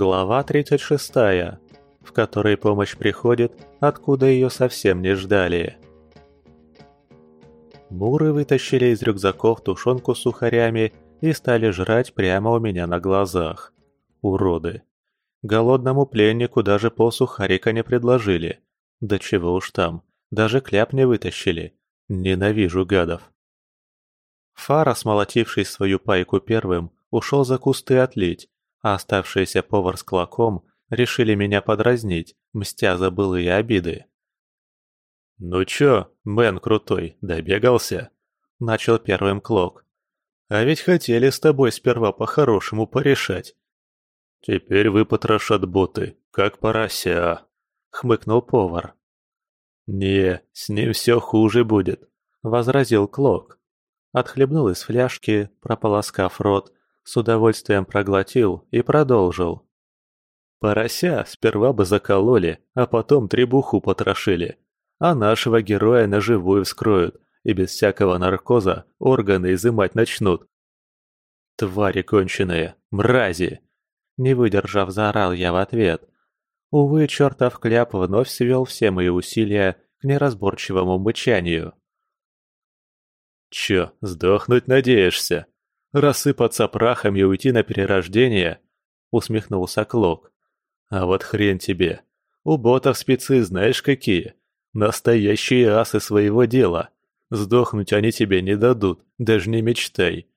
Глава 36, в которой помощь приходит, откуда ее совсем не ждали. Муры вытащили из рюкзаков тушенку с сухарями и стали жрать прямо у меня на глазах. Уроды. Голодному пленнику даже полсухарика не предложили. Да чего уж там, даже кляп не вытащили. Ненавижу гадов. Фара, смолотивший свою пайку первым, ушел за кусты отлить, а оставшийся повар с клоком решили меня подразнить, мстя за былые обиды. «Ну чё, мэн крутой, добегался?» – начал первым Клок. «А ведь хотели с тобой сперва по-хорошему порешать». «Теперь выпотрошат боты, как порося», – хмыкнул повар. «Не, с ним все хуже будет», – возразил Клок. Отхлебнул из фляжки, прополоскав рот, с удовольствием проглотил и продолжил. Порося сперва бы закололи, а потом требуху потрошили. А нашего героя на живую вскроют, и без всякого наркоза органы изымать начнут. Твари конченые, мрази! Не выдержав, заорал я в ответ. Увы, чертов кляп вновь свел все мои усилия к неразборчивому мычанию. «Чё, сдохнуть надеешься?» Рассыпаться прахом и уйти на перерождение?» — усмехнулся Клок. «А вот хрен тебе. У ботов спецы знаешь какие. Настоящие асы своего дела. Сдохнуть они тебе не дадут, даже не мечтай.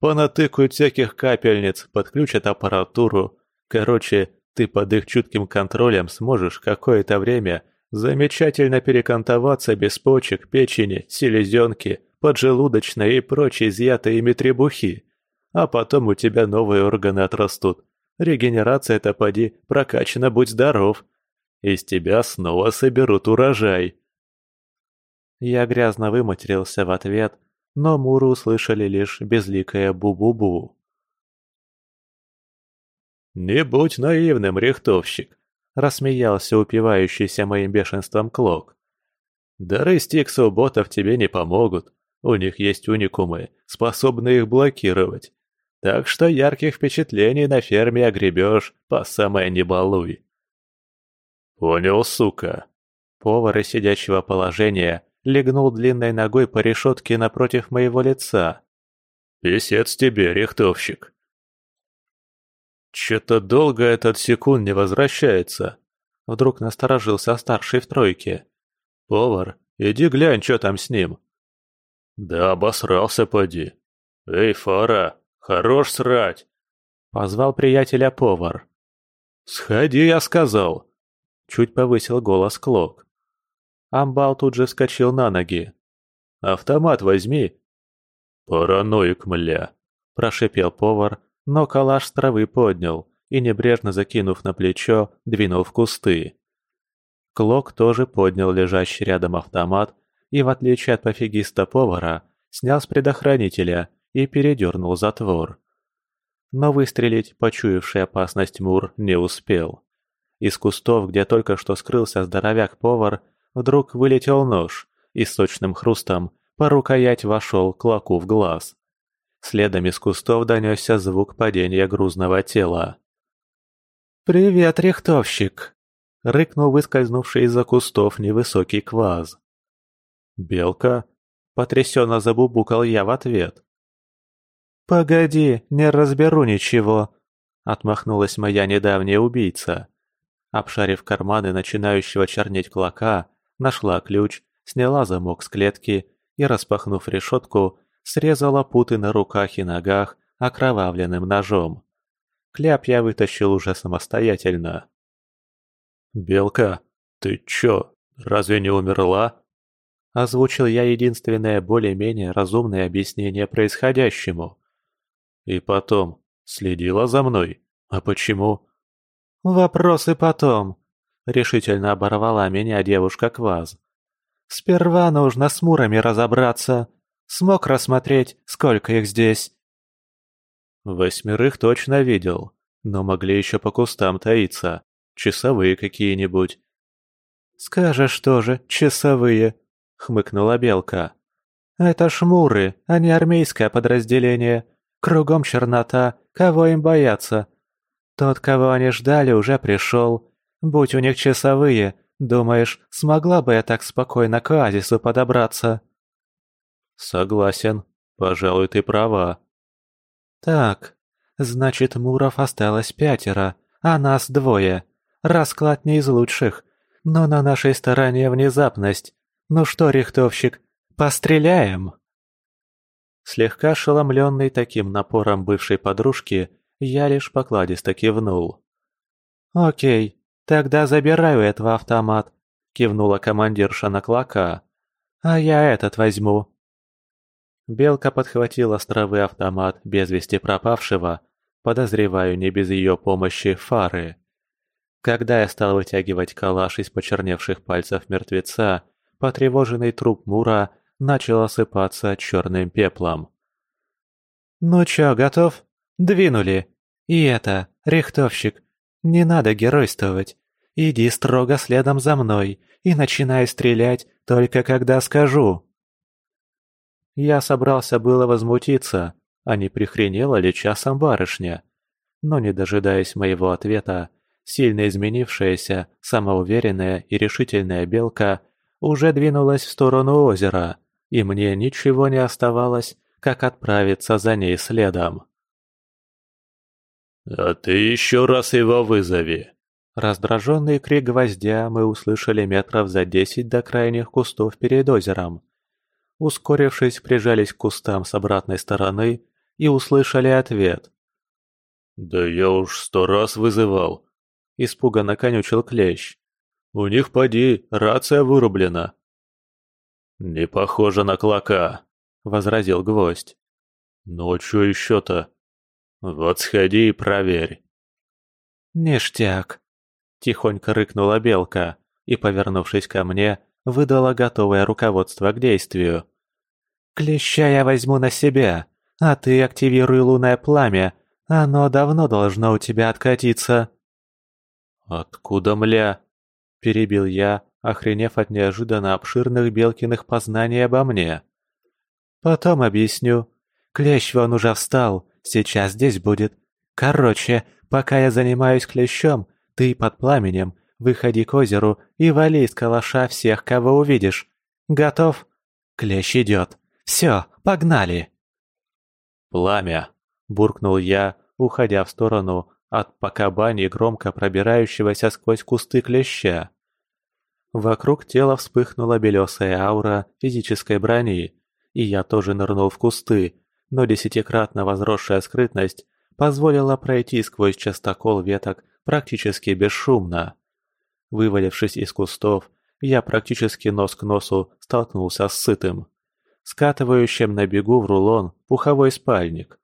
Понатыкают всяких капельниц, подключат аппаратуру. Короче, ты под их чутким контролем сможешь какое-то время замечательно перекантоваться без почек, печени, селезенки поджелудочной и прочей изъятой ими требухи. А потом у тебя новые органы отрастут. Регенерация-то поди, прокачана будь здоров. Из тебя снова соберут урожай. Я грязно выматерился в ответ, но Муры услышали лишь безликое бу-бу-бу. «Не будь наивным, рихтовщик!» — рассмеялся упивающийся моим бешенством Клок. «Дары стикса ботов тебе не помогут. У них есть уникумы, способные их блокировать. Так что ярких впечатлений на ферме огребешь по самое не балуй. Понял, сука. Повар из сидячего положения легнул длинной ногой по решетке напротив моего лица. «Писец тебе, рихтовщик!» «Чё-то долго этот секунд не возвращается!» Вдруг насторожился старший в тройке. «Повар, иди глянь, что там с ним!» «Да обосрался поди. Эй, Фара, хорош срать!» Позвал приятеля повар. «Сходи, я сказал!» Чуть повысил голос Клок. Амбал тут же вскочил на ноги. «Автомат возьми!» «Параноик, мля!» Прошипел повар, но калаш с травы поднял и, небрежно закинув на плечо, двинул в кусты. Клок тоже поднял лежащий рядом автомат и, в отличие от пофигиста-повара, снял с предохранителя и передернул затвор. Но выстрелить, почуявший опасность Мур, не успел. Из кустов, где только что скрылся здоровяк-повар, вдруг вылетел нож и с сочным хрустом по рукоять вошел клоку в глаз. Следом из кустов донесся звук падения грузного тела. «Привет, рихтовщик!» — рыкнул выскользнувший из-за кустов невысокий кваз. «Белка?» – потрясенно забубукал я в ответ. «Погоди, не разберу ничего», – отмахнулась моя недавняя убийца. Обшарив карманы начинающего чернеть клока, нашла ключ, сняла замок с клетки и, распахнув решетку, срезала путы на руках и ногах окровавленным ножом. Кляп я вытащил уже самостоятельно. «Белка, ты чё, разве не умерла?» Озвучил я единственное более-менее разумное объяснение происходящему. И потом, следила за мной. А почему? «Вопросы потом», — решительно оборвала меня девушка Кваз. «Сперва нужно с мурами разобраться. Смог рассмотреть, сколько их здесь?» Восьмерых точно видел, но могли еще по кустам таиться. Часовые какие-нибудь. «Скажешь тоже, часовые», — хмыкнула Белка. «Это шмуры, а не армейское подразделение. Кругом чернота, кого им бояться? Тот, кого они ждали, уже пришел. Будь у них часовые, думаешь, смогла бы я так спокойно к оазису подобраться?» «Согласен. Пожалуй, ты права». «Так, значит, Муров осталось пятеро, а нас двое. Расклад не из лучших, но на нашей стороне внезапность. Ну что, рихтовщик, постреляем?» Слегка ошеломленный таким напором бывшей подружки, я лишь покладисто кивнул. «Окей, тогда забираю этого автомат», — кивнула командирша на клока. «А я этот возьму». Белка подхватила с травы автомат без вести пропавшего, подозреваю, не без ее помощи, фары. Когда я стал вытягивать калаш из почерневших пальцев мертвеца, потревоженный труп Мура начал осыпаться черным пеплом. «Ну чё, готов? Двинули. И это, рихтовщик, не надо геройствовать. Иди строго следом за мной и начинай стрелять только когда скажу». Я собрался было возмутиться, а не прихренела ли часом барышня. Но не дожидаясь моего ответа, сильно изменившаяся, самоуверенная и решительная белка уже двинулась в сторону озера, и мне ничего не оставалось, как отправиться за ней следом. «А ты еще раз его вызови!» Раздраженный крик гвоздя мы услышали метров за десять до крайних кустов перед озером. Ускорившись, прижались к кустам с обратной стороны и услышали ответ. «Да я уж сто раз вызывал», – испуганно конючил Клещ. «У них, поди, рация вырублена». «Не похоже на клока», – возразил Гвоздь. «Ну, что еще-то? Вот сходи и проверь». «Ништяк», – тихонько рыкнула Белка и, повернувшись ко мне, выдала готовое руководство к действию. «Клеща я возьму на себя, а ты активируй лунное пламя, оно давно должно у тебя откатиться». «Откуда, мля?» – перебил я, охренев от неожиданно обширных Белкиных познаний обо мне. «Потом объясню. Клещ вон уже встал, сейчас здесь будет. Короче, пока я занимаюсь клещом, ты под пламенем, выходи к озеру и вали из калаша всех, кого увидишь. Готов? Клещ идет. Все, погнали!» «Пламя!» – буркнул я, уходя в сторону от пока бани громко пробирающегося сквозь кусты клеща. Вокруг тела вспыхнула белесая аура физической брони, и я тоже нырнул в кусты, но десятикратно возросшая скрытность позволила пройти сквозь частокол веток практически бесшумно. Вывалившись из кустов, я практически нос к носу столкнулся с сытым скатывающим на бегу в рулон пуховой спальник.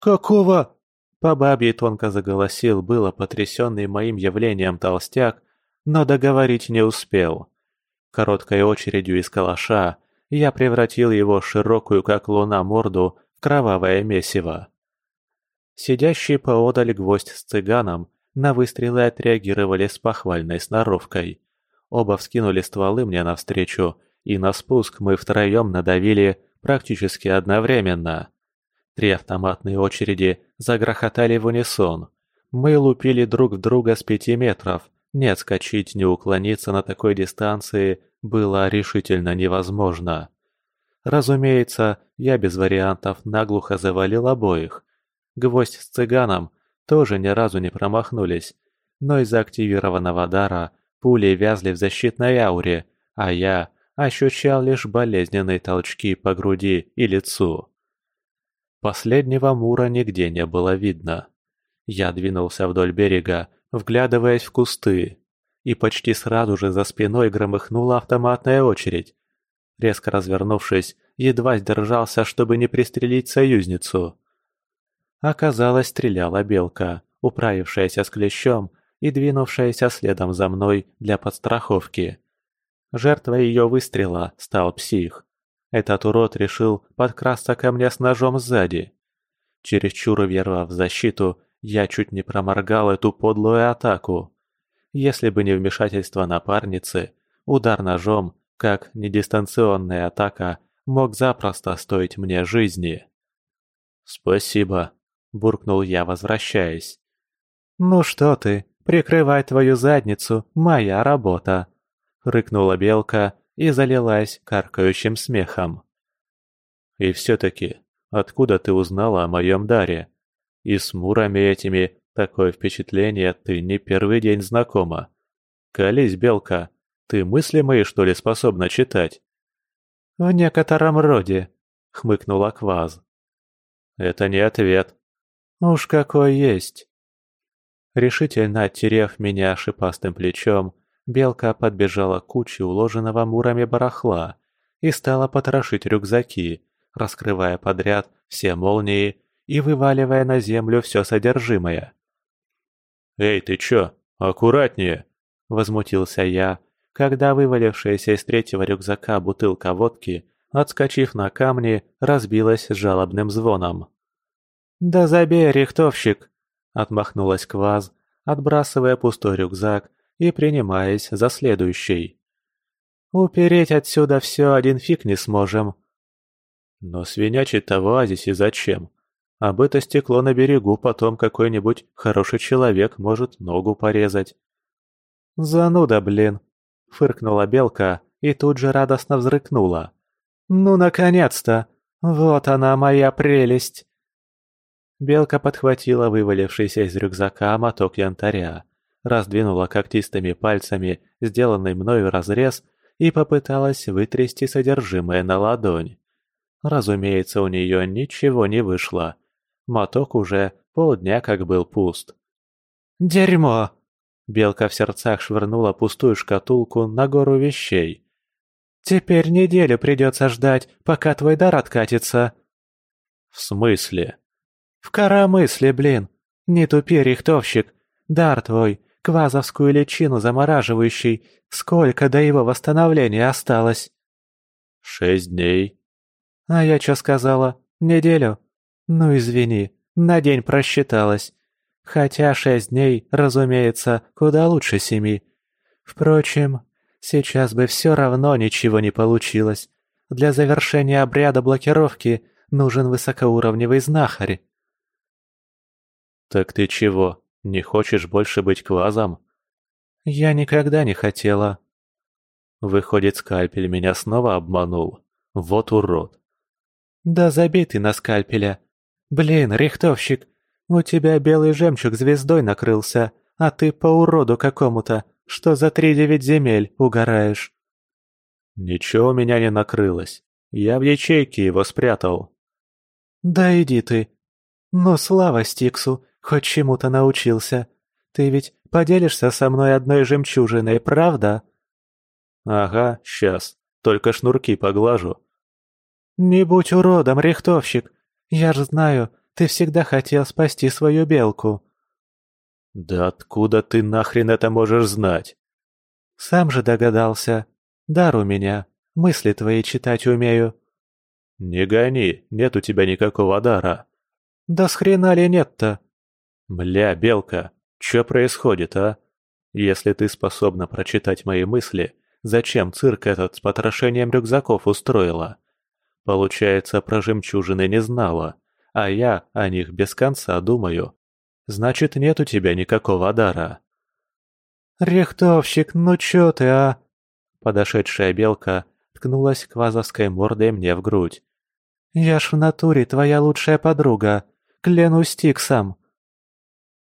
«Какого?» По бабье тонко заголосил было потрясенный моим явлением толстяк, но договорить не успел. Короткой очередью из калаша я превратил его широкую, как луна, морду в кровавое месиво. Сидящий поодаль гвоздь с цыганом на выстрелы отреагировали с похвальной сноровкой. Оба вскинули стволы мне навстречу и на спуск мы втроем надавили практически одновременно. Три автоматные очереди загрохотали в унисон. Мы лупили друг в друга с пяти метров. Не отскочить, не уклониться на такой дистанции было решительно невозможно. Разумеется, я без вариантов наглухо завалил обоих. Гвоздь с цыганом тоже ни разу не промахнулись, но из-за активированного дара пули вязли в защитной ауре, а я ощущал лишь болезненные толчки по груди и лицу. Последнего Мура нигде не было видно. Я двинулся вдоль берега, вглядываясь в кусты, и почти сразу же за спиной громыхнула автоматная очередь. Резко развернувшись, едва сдержался, чтобы не пристрелить союзницу. Оказалось, стреляла белка, управившаяся с клещом и двинувшаяся следом за мной для подстраховки. Жертвой ее выстрела стал псих. Этот урод решил подкрасться ко мне с ножом сзади. Чересчур верва в защиту, я чуть не проморгал эту подлую атаку. Если бы не вмешательство напарницы, удар ножом, как недистанционная атака, мог запросто стоить мне жизни. «Спасибо», – буркнул я, возвращаясь. «Ну что ты, прикрывай твою задницу, моя работа!» — рыкнула белка и залилась каркающим смехом. «И все-таки, откуда ты узнала о моем даре? И с мурами этими такое впечатление ты не первый день знакома. Колись, белка, ты мысли мои, что ли, способна читать?» «В некотором роде», — хмыкнула Кваз. «Это не ответ». «Уж какой есть». Решительно оттерев меня шипастым плечом, белка подбежала к куче уложенного мурами барахла и стала потрошить рюкзаки, раскрывая подряд все молнии и вываливая на землю все содержимое. «Эй, ты чё? Аккуратнее!» – возмутился я, когда вывалившаяся из третьего рюкзака бутылка водки, отскочив на камни, разбилась с жалобным звоном. «Да забей, рихтовщик!» – отмахнулась Кваз, отбрасывая пустой рюкзак и принимаясь за следующий. «Упереть отсюда все один фиг не сможем». «Но свинячить-то в оазисе зачем? Об это стекло на берегу потом какой-нибудь хороший человек может ногу порезать». «Зануда, блин!» – фыркнула белка и тут же радостно взрыкнула. «Ну, наконец-то! Вот она, моя прелесть!» Белка подхватила вывалившийся из рюкзака моток янтаря, раздвинула когтистыми пальцами сделанный мною разрез и попыталась вытрясти содержимое на ладонь. Разумеется, у нее ничего не вышло. Моток уже полдня как был пуст. «Дерьмо!» Белка в сердцах швырнула пустую шкатулку на гору вещей. «Теперь неделю придется ждать, пока твой дар откатится». «В смысле?» «В коромысле, блин! Не тупи, рихтовщик! Дар твой, квазовскую личину замораживающий, сколько до его восстановления осталось?» «Шесть дней». «А я что сказала? Неделю? Ну извини, на день просчиталась. Хотя шесть дней, разумеется, куда лучше семи. Впрочем, сейчас бы все равно ничего не получилось. Для завершения обряда блокировки нужен высокоуровневый знахарь. «Так ты чего, не хочешь больше быть квазом?» «Я никогда не хотела». Выходит, скальпель меня снова обманул. Вот урод. «Да забей ты на скальпеля. Блин, рихтовщик, у тебя белый жемчуг звездой накрылся, а ты по уроду какому-то, что за три девять земель угораешь». «Ничего у меня не накрылось. Я в ячейке его спрятал». «Да иди ты. Но слава Стиксу, Хоть чему-то научился. Ты ведь поделишься со мной одной жемчужиной, правда?» «Ага, сейчас. Только шнурки поглажу». «Не будь уродом, рихтовщик. Я ж знаю, ты всегда хотел спасти свою белку». «Да откуда ты нахрен это можешь знать?» «Сам же догадался. Дар у меня. Мысли твои читать умею». «Не гони, нет у тебя никакого дара». «Да с хрена ли нет-то? «Бля, Белка, что происходит, а? Если ты способна прочитать мои мысли, зачем цирк этот с потрошением рюкзаков устроила? Получается, про жемчужины не знала, а я о них без конца думаю. Значит, нет у тебя никакого дара». «Рихтовщик, ну чё ты, а?» Подошедшая белка ткнулась квазовской мордой мне в грудь. «Я ж в натуре твоя лучшая подруга, клянусь Тиксом.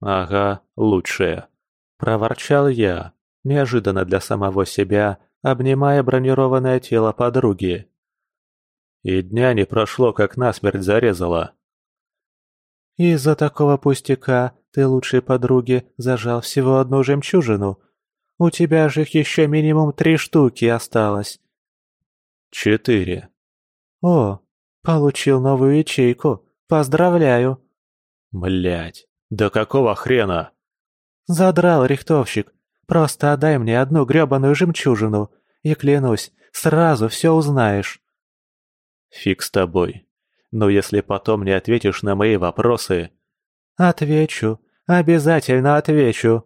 «Ага, лучшее», — проворчал я, неожиданно для самого себя, обнимая бронированное тело подруги. И дня не прошло, как насмерть зарезала. «Из-за такого пустяка ты лучшей подруге зажал всего одну жемчужину. У тебя же их еще минимум три штуки осталось». «Четыре». «О, получил новую ячейку. Поздравляю». Блять. «Да какого хрена?» «Задрал, рихтовщик. Просто отдай мне одну грёбаную жемчужину, и клянусь, сразу все узнаешь». «Фиг с тобой. Но если потом не ответишь на мои вопросы...» «Отвечу. Обязательно отвечу».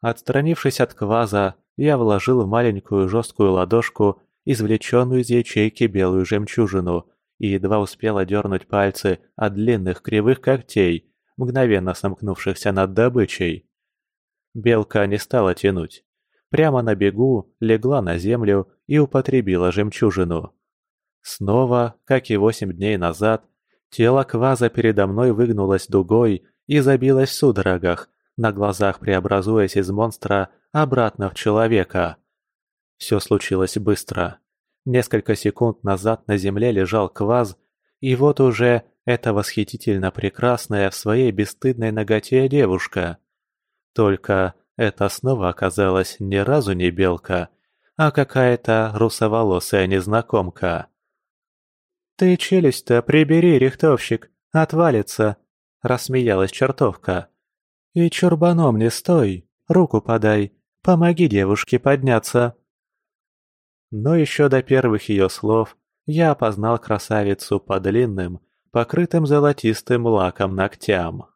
Отстранившись от кваза, я вложил в маленькую жесткую ладошку извлеченную из ячейки белую жемчужину и едва успел одернуть пальцы от длинных кривых когтей, мгновенно сомкнувшихся над добычей. Белка не стала тянуть. Прямо на бегу легла на землю и употребила жемчужину. Снова, как и восемь дней назад, тело кваза передо мной выгнулось дугой и забилось в судорогах, на глазах преобразуясь из монстра обратно в человека. Все случилось быстро. Несколько секунд назад на земле лежал кваз, и вот уже эта восхитительно прекрасная в своей бесстыдной ноготе девушка. Только это снова оказалась ни разу не белка, а какая-то русоволосая незнакомка. «Ты челюсть-то прибери, рихтовщик, отвалится!» — рассмеялась чертовка. «И чурбаном не стой, руку подай, помоги девушке подняться!» Но еще до первых ее слов я опознал красавицу по длинным, покрытым золотистым лаком ногтям.